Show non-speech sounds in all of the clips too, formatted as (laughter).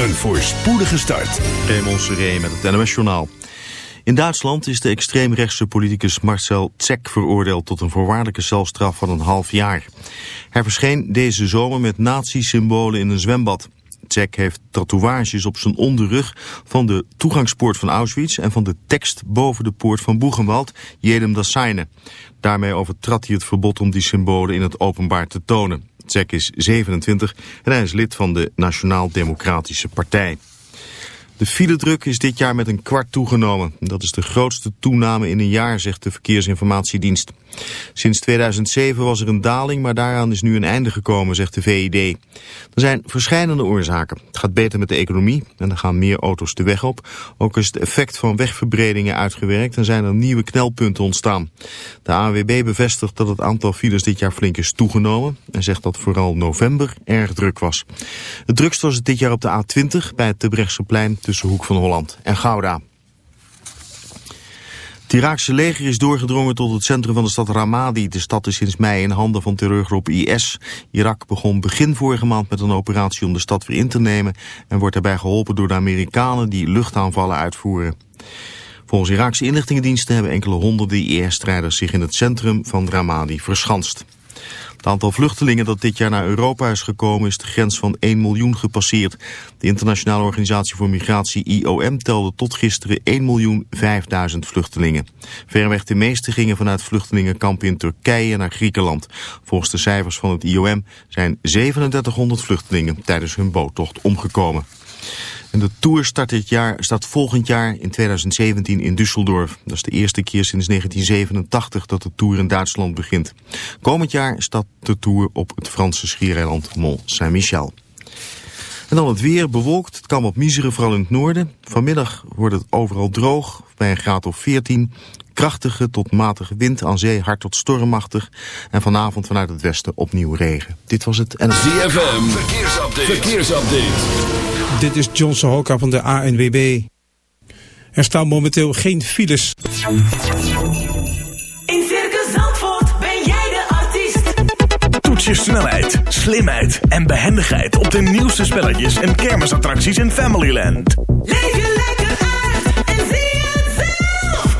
Een voorspoedige start. Raymond Seré met het NOS Journaal. In Duitsland is de extreemrechtse politicus Marcel Zek veroordeeld tot een voorwaardelijke celstraf van een half jaar. Hij verscheen deze zomer met nazi-symbolen in een zwembad. Zek heeft tatoeages op zijn onderrug van de toegangspoort van Auschwitz en van de tekst boven de poort van Boegenwald, Jedem das Seine. Daarmee overtrad hij het verbod om die symbolen in het openbaar te tonen. Zek is 27 en hij is lid van de Nationaal Democratische Partij. De filedruk is dit jaar met een kwart toegenomen. Dat is de grootste toename in een jaar, zegt de Verkeersinformatiedienst. Sinds 2007 was er een daling, maar daaraan is nu een einde gekomen, zegt de VID. Er zijn verschillende oorzaken. Het gaat beter met de economie en er gaan meer auto's de weg op. Ook is het effect van wegverbredingen uitgewerkt en zijn er nieuwe knelpunten ontstaan. De ANWB bevestigt dat het aantal files dit jaar flink is toegenomen en zegt dat vooral november erg druk was. Het drukst was het dit jaar op de A20 bij het plein tussen Hoek van Holland en Gouda. Het Iraakse leger is doorgedrongen tot het centrum van de stad Ramadi. De stad is sinds mei in handen van terreurgroep IS. Irak begon begin vorige maand met een operatie om de stad weer in te nemen... en wordt daarbij geholpen door de Amerikanen die luchtaanvallen uitvoeren. Volgens Iraakse inlichtingendiensten hebben enkele honderden IS-strijders zich in het centrum van Ramadi verschanst. Het aantal vluchtelingen dat dit jaar naar Europa is gekomen is de grens van 1 miljoen gepasseerd. De Internationale Organisatie voor Migratie IOM telde tot gisteren 1 miljoen 5000 vluchtelingen. Verreweg de meeste gingen vanuit vluchtelingenkampen in Turkije naar Griekenland. Volgens de cijfers van het IOM zijn 3700 vluchtelingen tijdens hun boottocht omgekomen. En de Tour start, dit jaar, volgend jaar in 2017 in Düsseldorf. Dat is de eerste keer sinds 1987 dat de Tour in Duitsland begint. Komend jaar staat de Tour op het Franse schiereiland Mont Saint-Michel. En dan het weer bewolkt. Het kan wat miseren, vooral in het noorden. Vanmiddag wordt het overal droog, bij een graad of 14. Krachtige tot matige wind, aan zee hard tot stormachtig. En vanavond vanuit het westen opnieuw regen. Dit was het en ZFM, verkeersupdate. verkeersupdate. Dit is John Sohoka van de ANWB. Er staan momenteel geen files. In Circus Zandvoort ben jij de artiest. Toets je snelheid, slimheid en behendigheid op de nieuwste spelletjes en kermisattracties in Familyland. Leef je lekker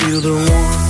feel the warmth.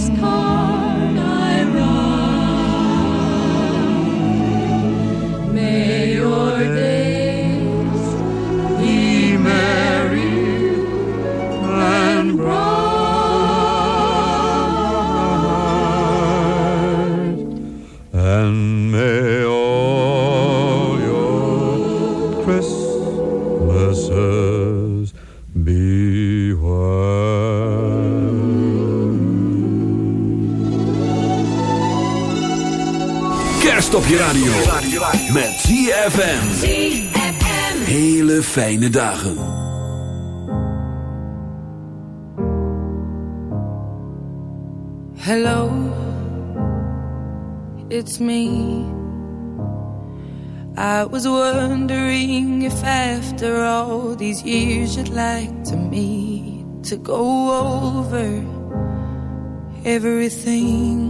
Christmas je radio. Met ZFM. Hele fijne dagen. Hello, it's me. I was wondering if after all these years you'd like to meet to go over everything.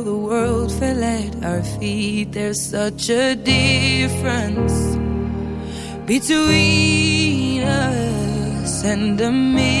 world fell at our feet. There's such a difference between us and million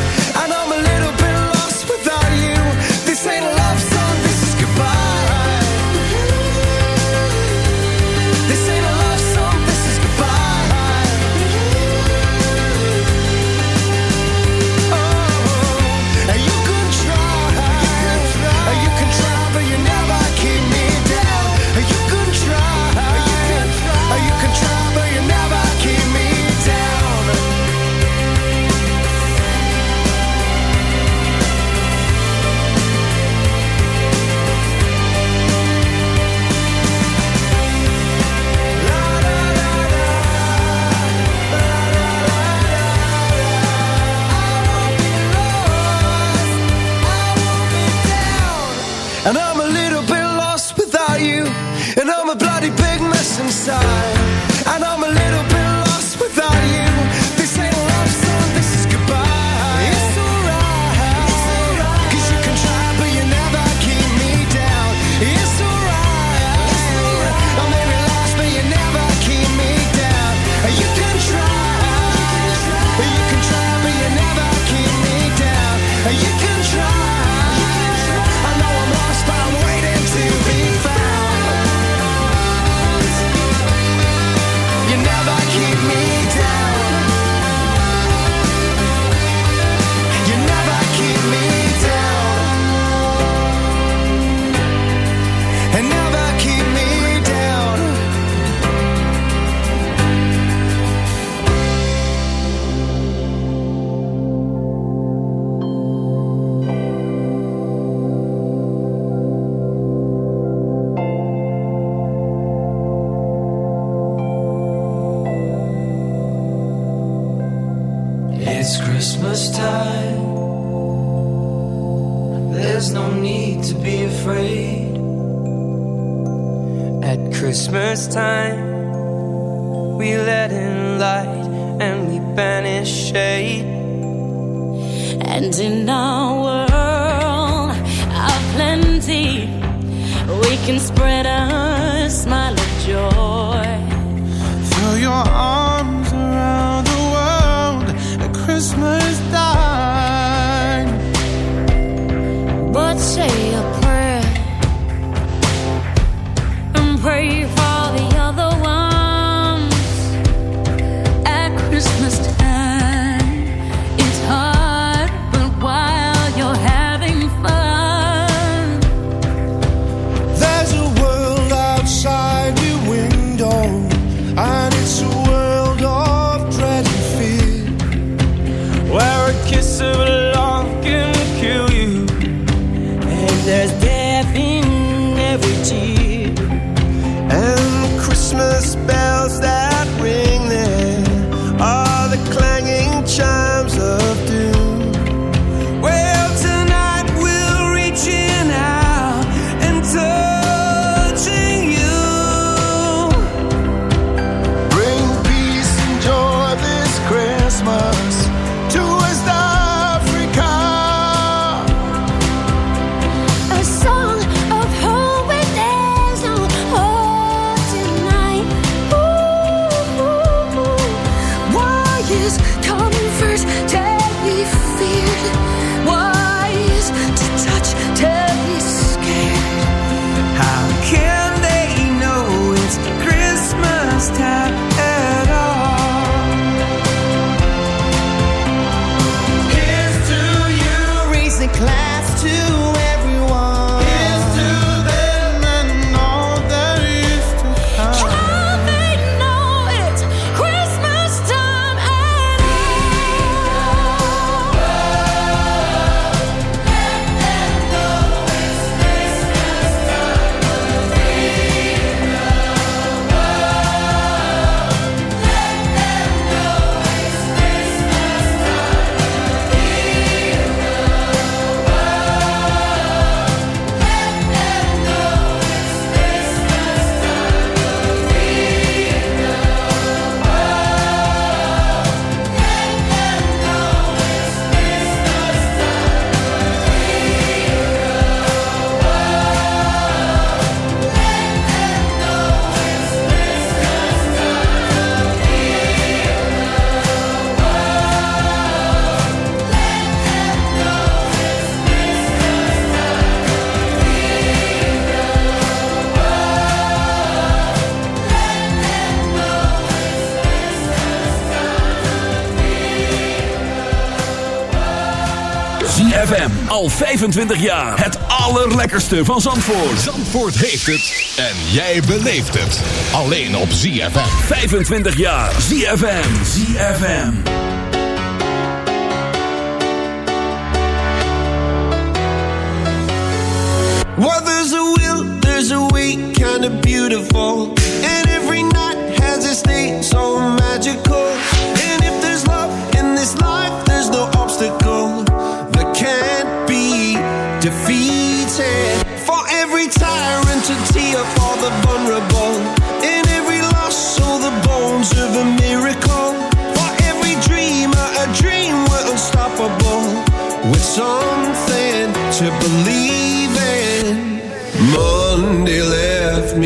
but say 25 jaar. Het allerlekkerste van Zandvoort. Zandvoort heeft het. En jij beleeft het. Alleen op ZFM. 25 jaar. ZFM. ZFM. What there's a will, there's a way. Kind of beautiful.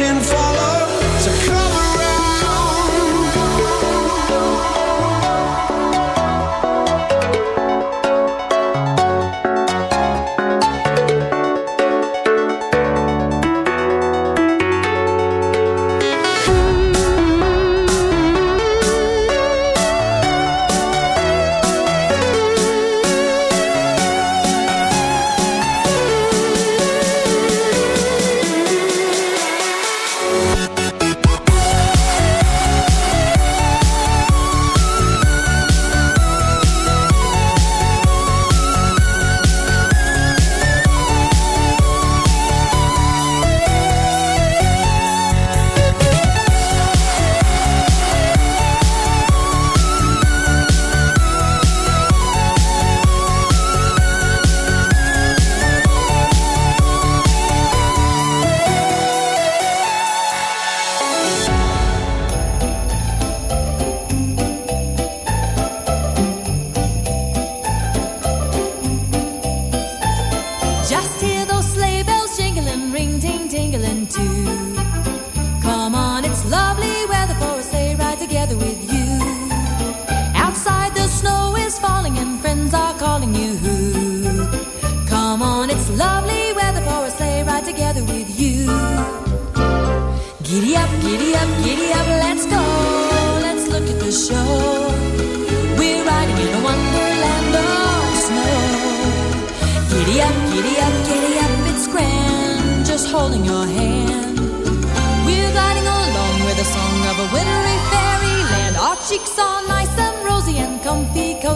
Waiting for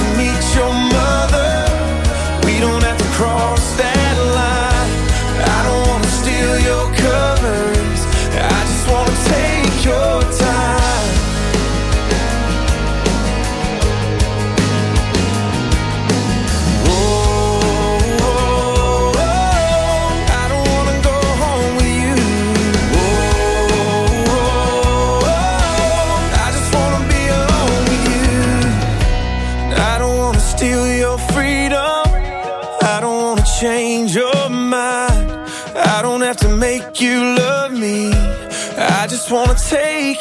to don't have to cross that line. I don't wanna steal your covers.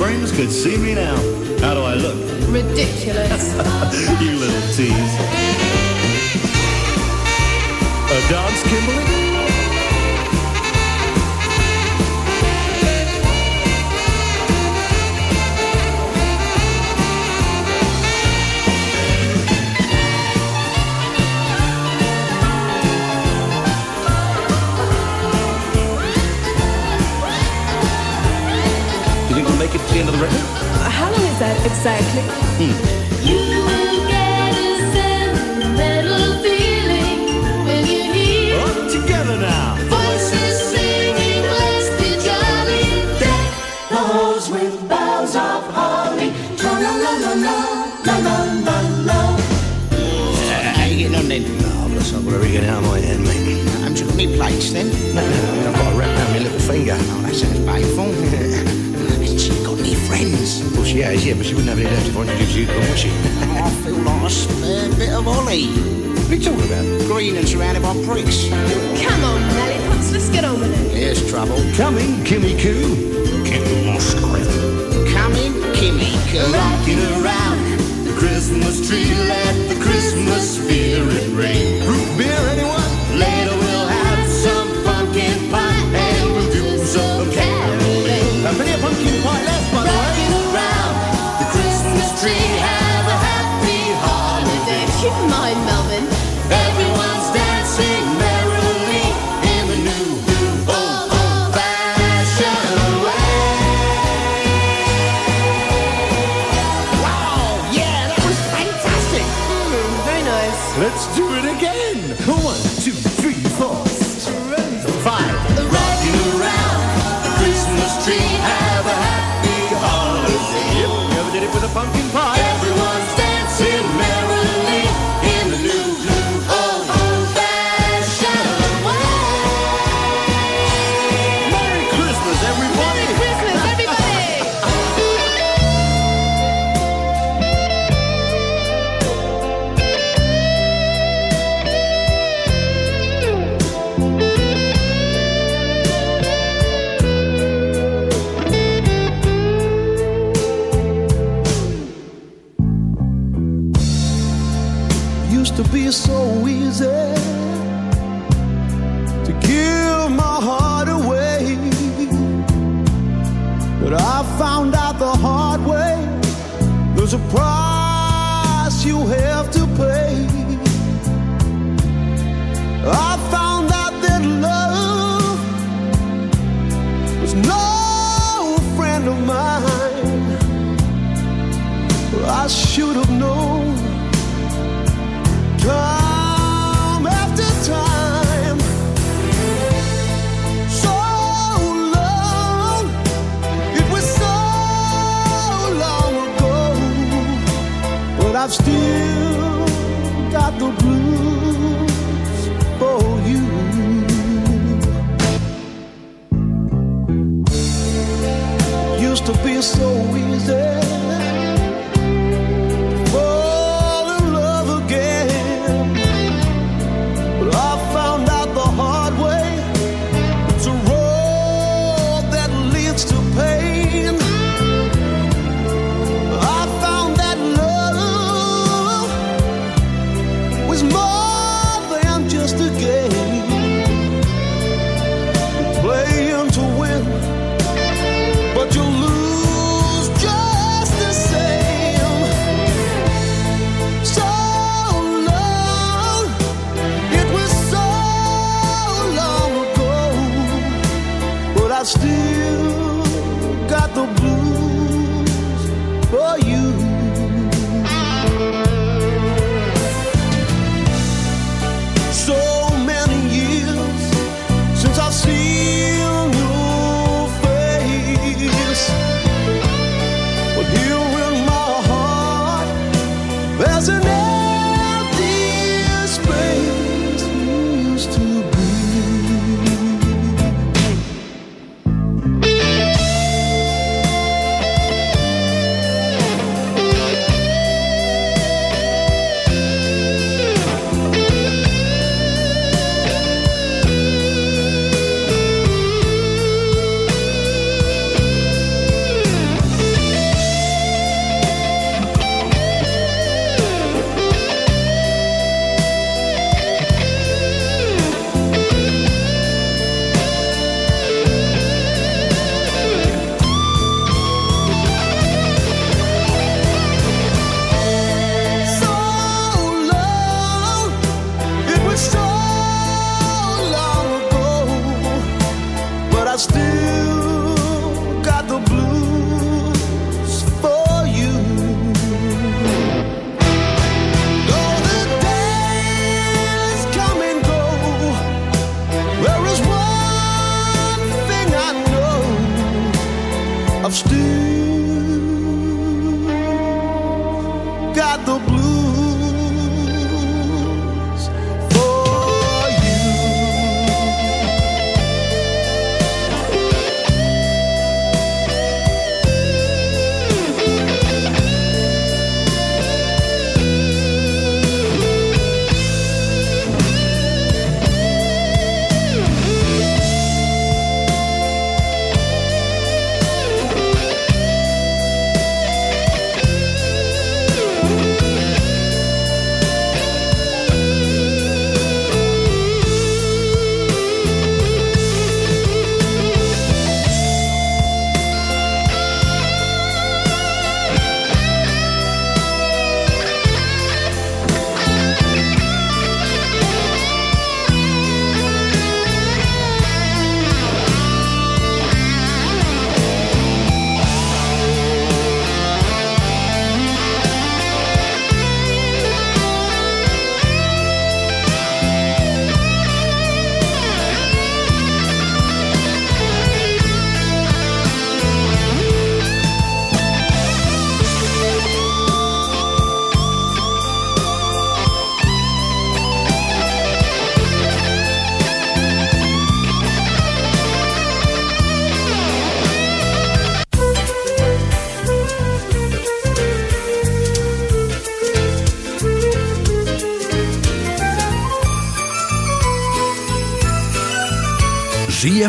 friends could see me now, how do I look? Ridiculous. (laughs) you little tease. A dance, Kimberly? End of the record? How long is that exactly? Hmm. You will get a sentimental feeling when you hear All together now. voices singing, "Let's be jolly." Deck the halls with boughs of holly. La la la la la la la la la. How on then? Bless, I've got everything out of my head, mate. Haven't you got any plates then? No, no, I mean, I've got a wrap around my little finger. Oh, that sounds painful. Friends? Well, she has, yeah, but she wouldn't have any left if I introduced you to her, would she? Oh, I feel like a spare bit of Ollie. What are you talking about? Green and surrounded by bricks. Come on, Lollipops, let's get on with it. Here's trouble. Coming, Kimmy Coo. Get lost, Grim. Coming, Kimmy, Rocking around the Christmas tree, let the Christmas spirit reign. Let's do it again. One, two, three, four, five. Rocking around the Christmas tree. Have a happy holiday. Yep, you ever did it with a pumpkin pie?